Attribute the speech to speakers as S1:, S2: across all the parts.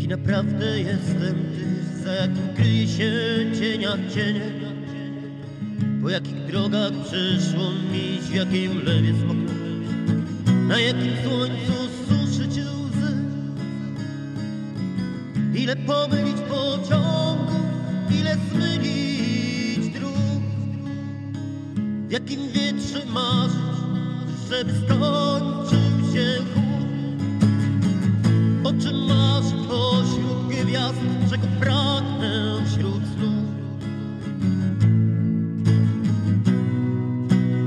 S1: naprawdę jestem ty, za jakim kryje się cienia cienie. Po jakich drogach przyszło mi, w jakim lewie smoknąć, na jakim słońcu suszyć łzy. Ile pomylić pociągów, ile zmylić dróg, w jakim wietrze marzyć, żeby skończył gwiazd, czego pragnę wśród snów.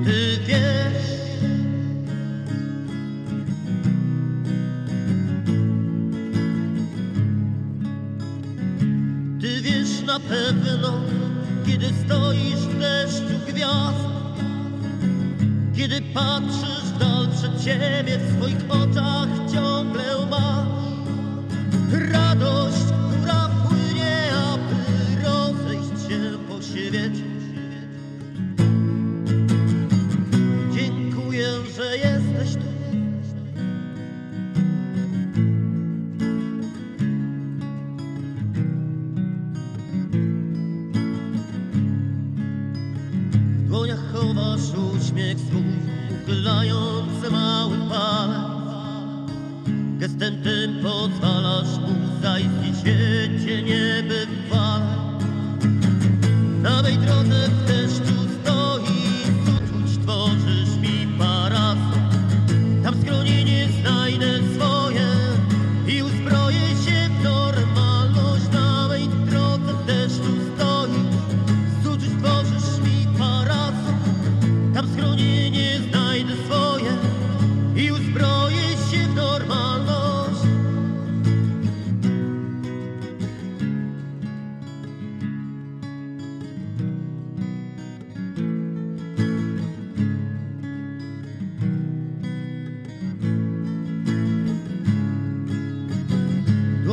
S1: Ty wiesz, Ty wiesz na pewno, kiedy stoisz w deszczu gwiazd, kiedy patrzysz dal przed siebie, w swoich oczach ciągle masz dłoniach chowasz uśmiech swój, uchylający mały palec.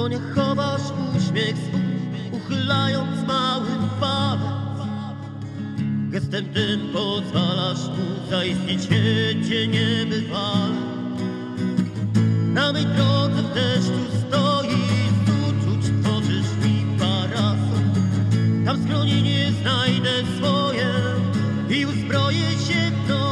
S1: Dłoniach chowasz uśmiech swój, uchylając mały palec. Gestem tym pozwalasz mu zaistnieć świecie niebywale. Na mej drodze w deszczu stoi, z uczuć tworzysz mi parasol. Tam schronienie znajdę swoje i uzbroję się to